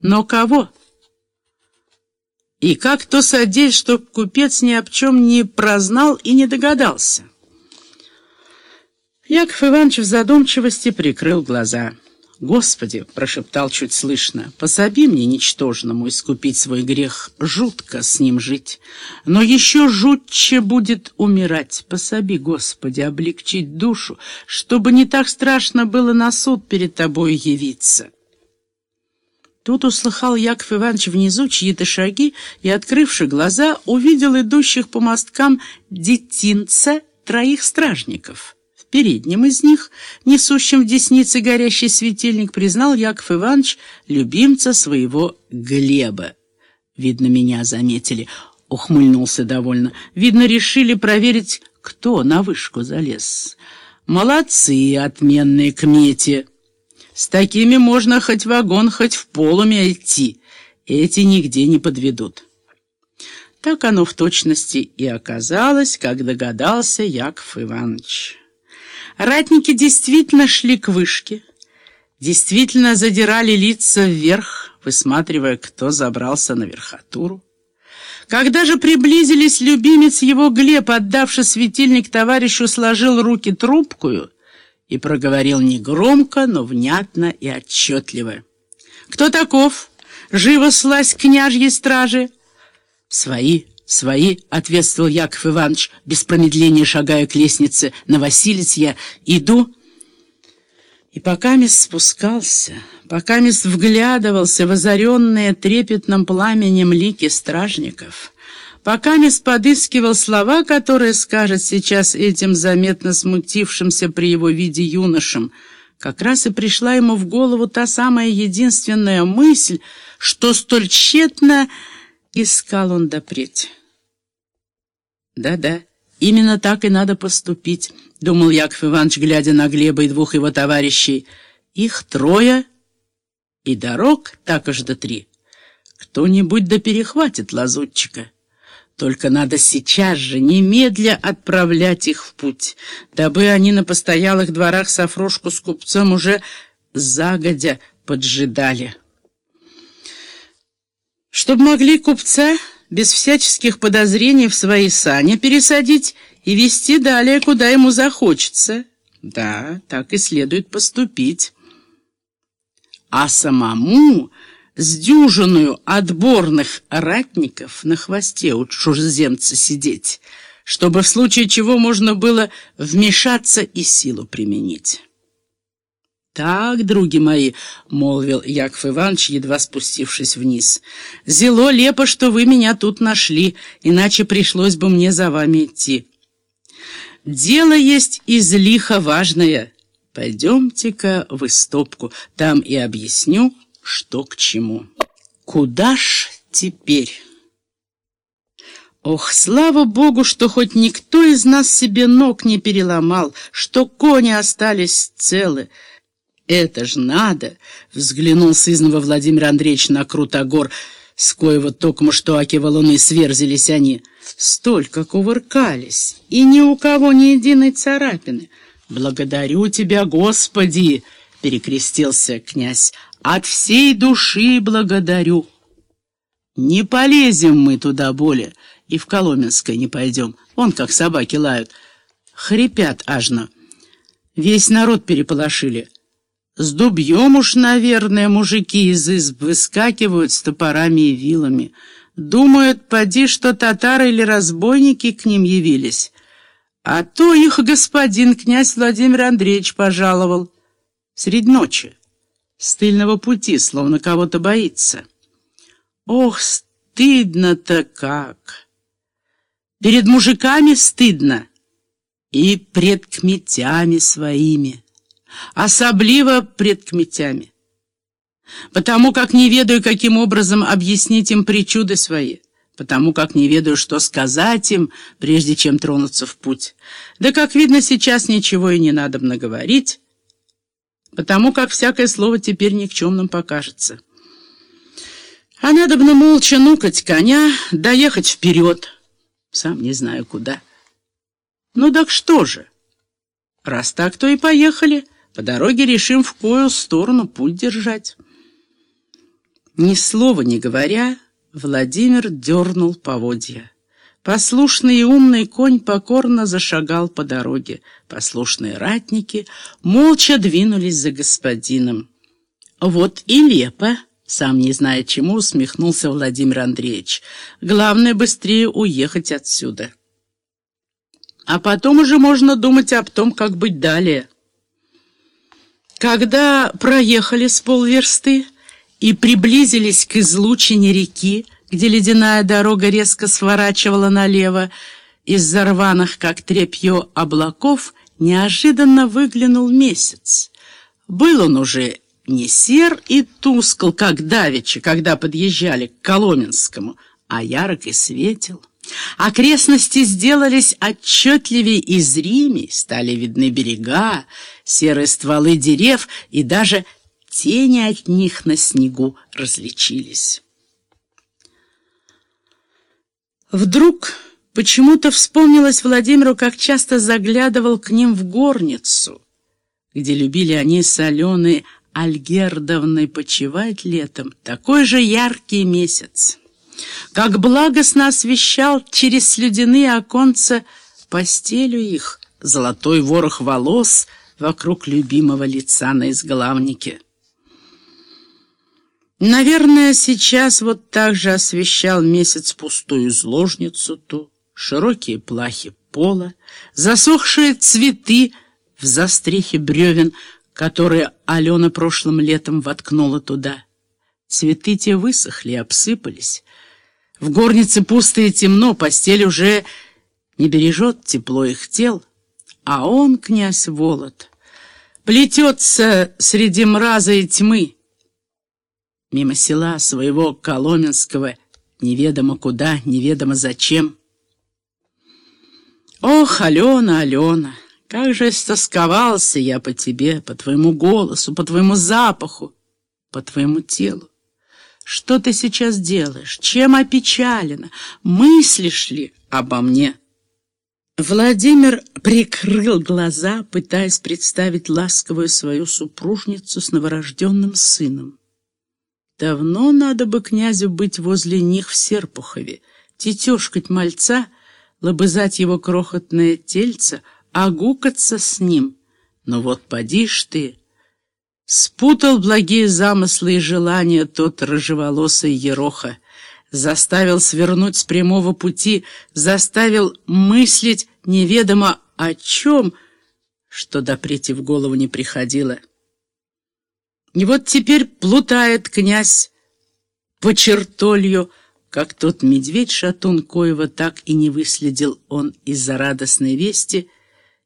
Но кого? И как то содеть, чтоб купец ни об чем не прознал и не догадался? Яков Иванович в задумчивости прикрыл глаза. «Господи!» — прошептал чуть слышно. «Пособи мне, ничтожному, искупить свой грех. Жутко с ним жить. Но еще жутче будет умирать. Пособи, Господи, облегчить душу, чтобы не так страшно было на суд перед тобой явиться». Тут услыхал Яков Иванович внизу чьи-то шаги и, открывши глаза, увидел идущих по мосткам детинца троих стражников. В переднем из них, несущем в деснице горящий светильник, признал Яков Иванович любимца своего Глеба. «Видно, меня заметили», — ухмыльнулся довольно. «Видно, решили проверить, кто на вышку залез. Молодцы, отменные кмети!» С такими можно хоть вагон, хоть в полуме идти. Эти нигде не подведут. Так оно в точности и оказалось, как догадался Яков Иванович. Ратники действительно шли к вышке, действительно задирали лица вверх, высматривая, кто забрался на верхотуру. Когда же приблизились, любимец его Глеб, отдавший светильник товарищу, сложил руки трубкую — и проговорил негромко, но внятно и отчетливо. «Кто таков? Живо слазь княжьей стражи!» «Свои, свои!» — ответствовал Яков Иванович, без промедления шагая к лестнице. «На Василец я иду...» И пока мисс спускался, пока мисс вглядывался в озаренные трепетным пламенем лики стражников — Пока Мисс подыскивал слова, которые скажет сейчас этим заметно смутившимся при его виде юношам, как раз и пришла ему в голову та самая единственная мысль, что столь тщетно искал он допреть. «Да-да, именно так и надо поступить», — думал Яков Иванович, глядя на Глеба и двух его товарищей. «Их трое, и дорог так аж до три. Кто-нибудь да перехватит лазутчика». Только надо сейчас же, немедля отправлять их в путь, дабы они на постоялых дворах Сафрошку с купцом уже загодя поджидали. Чтоб могли купца без всяческих подозрений в свои сани пересадить и вести далее, куда ему захочется. Да, так и следует поступить. А самому с дюжиною отборных ратников на хвосте у чужеземца сидеть, чтобы в случае чего можно было вмешаться и силу применить. «Так, други мои», — молвил Яков Иванович, едва спустившись вниз, — «зело лепо, что вы меня тут нашли, иначе пришлось бы мне за вами идти. Дело есть излихо важное. Пойдемте-ка в истопку, там и объясню, что к чему. Куда ж теперь? Ох, слава богу, что хоть никто из нас себе ног не переломал, что кони остались целы. Это ж надо, взглянул сызново Владимир Андреевич на Крутогор, с коего токмо что аки валуны сверзились они. Столько кувыркались, и ни у кого ни единой царапины. «Благодарю тебя, Господи!» — перекрестился князь. От всей души благодарю. Не полезем мы туда более, и в Коломенское не пойдем. Вон как собаки лают. Хрипят ажно. Весь народ переполошили. С дубьем уж, наверное, мужики из изб выскакивают с топорами и вилами. Думают, поди, что татары или разбойники к ним явились. А то их господин князь Владимир Андреевич пожаловал. Средь ночи с тыльного пути, словно кого-то боится. Ох, стыдно-то как! Перед мужиками стыдно и пред кметями своими, особливо пред кметями, потому как не ведаю, каким образом объяснить им причуды свои, потому как не ведаю, что сказать им, прежде чем тронуться в путь. Да, как видно, сейчас ничего и не надо говорить, потому как всякое слово теперь никчемным покажется. А надо бы молча нукать коня, доехать вперед, сам не знаю куда. Ну так что же? Раз так, то и поехали. По дороге решим, в кою сторону путь держать. Ни слова не говоря, Владимир дернул поводья. Послушный и умный конь покорно зашагал по дороге. Послушные ратники молча двинулись за господином. «Вот и лепо!» — сам не зная чему, усмехнулся Владимир Андреевич. «Главное, быстрее уехать отсюда. А потом уже можно думать об том, как быть далее». Когда проехали с полверсты и приблизились к излучине реки, где ледяная дорога резко сворачивала налево, из-за рваных, как тряпье, облаков неожиданно выглянул месяц. Был он уже не сер и тускл, как давеча, когда подъезжали к Коломенскому, а ярок и светел. Окрестности сделались отчетливее и зримей, стали видны берега, серые стволы дерев и даже тени от них на снегу различились. Вдруг почему-то вспомнилось Владимиру, как часто заглядывал к ним в горницу, где любили они с Аленой Альгердовной почивать летом, такой же яркий месяц. Как благостно освещал через слюдяные оконца постелю их, золотой ворох волос вокруг любимого лица на изголовнике. Наверное, сейчас вот так же освещал месяц пустую изложницу ту, широкие плахи пола, засохшие цветы в застрехе бревен, которые Алена прошлым летом воткнула туда. Цветы те высохли обсыпались. В горнице пусто и темно, постель уже не бережет тепло их тел, а он, князь Волод, плетется среди мраза и тьмы, мимо села своего Коломенского, неведомо куда, неведомо зачем. Ох, Алена, Алена, как же стосковался я по тебе, по твоему голосу, по твоему запаху, по твоему телу. Что ты сейчас делаешь? Чем опечалена? Мыслишь ли обо мне?» Владимир прикрыл глаза, пытаясь представить ласковую свою супружницу с новорожденным сыном. Давно надо бы князю быть возле них в Серпухове, тетешкать мальца, лобызать его крохотное тельце, огукаться с ним. Но вот поди ж ты, спутал благие замыслы и желания тот рыжеволосый ероха, заставил свернуть с прямого пути, заставил мыслить неведомо о чем, что допрети в голову не приходило. И вот теперь плутает князь по чертолью, как тот медведь-шатун, коего так и не выследил он из-за радостной вести,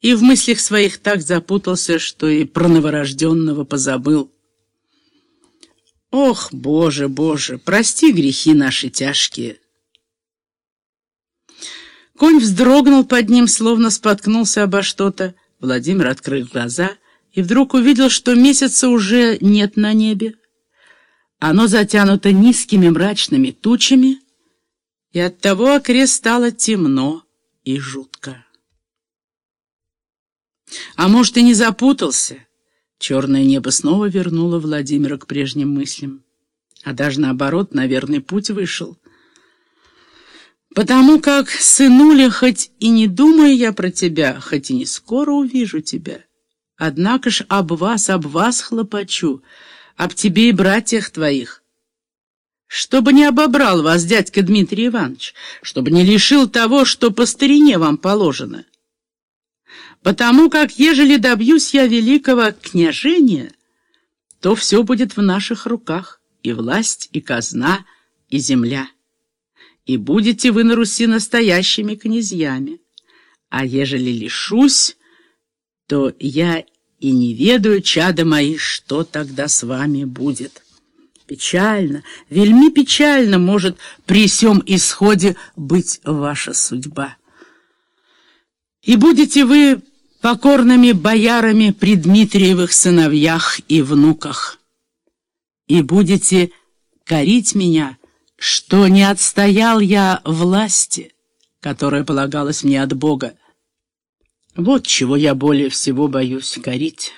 и в мыслях своих так запутался, что и про новорожденного позабыл. Ох, Боже, Боже, прости грехи наши тяжкие. Конь вздрогнул под ним, словно споткнулся обо что-то. Владимир открыл глаза — и вдруг увидел, что месяца уже нет на небе. Оно затянуто низкими мрачными тучами, и оттого окрест стало темно и жутко. А может, и не запутался? Черное небо снова вернуло Владимира к прежним мыслям. А даже наоборот, на верный путь вышел. Потому как, сынуля, хоть и не думаю я про тебя, хоть и не скоро увижу тебя, Однако ж об вас, об вас хлопочу, об тебе и братьях твоих. Чтобы не обобрал вас дядька Дмитрий Иванович, чтобы не лишил того, что по старине вам положено. Потому как, ежели добьюсь я великого княжения, то все будет в наших руках, и власть, и казна, и земля. И будете вы на Руси настоящими князьями. А ежели лишусь, то я и не ведаю, чада мои, что тогда с вами будет. Печально, вельми печально может при сём исходе быть ваша судьба. И будете вы покорными боярами при Дмитриевых сыновьях и внуках. И будете корить меня, что не отстоял я власти, которая полагалась мне от Бога, вот чего я более всего боюсь корить.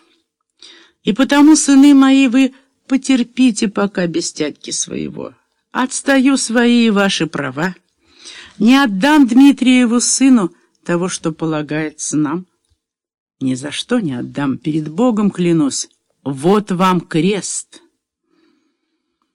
И потому, сыны мои, вы потерпите пока без тятьки своего. Отстаю свои и ваши права. Не отдам Дмитриеву сыну того, что полагается нам. Ни за что не отдам, перед Богом клянусь. Вот вам крест».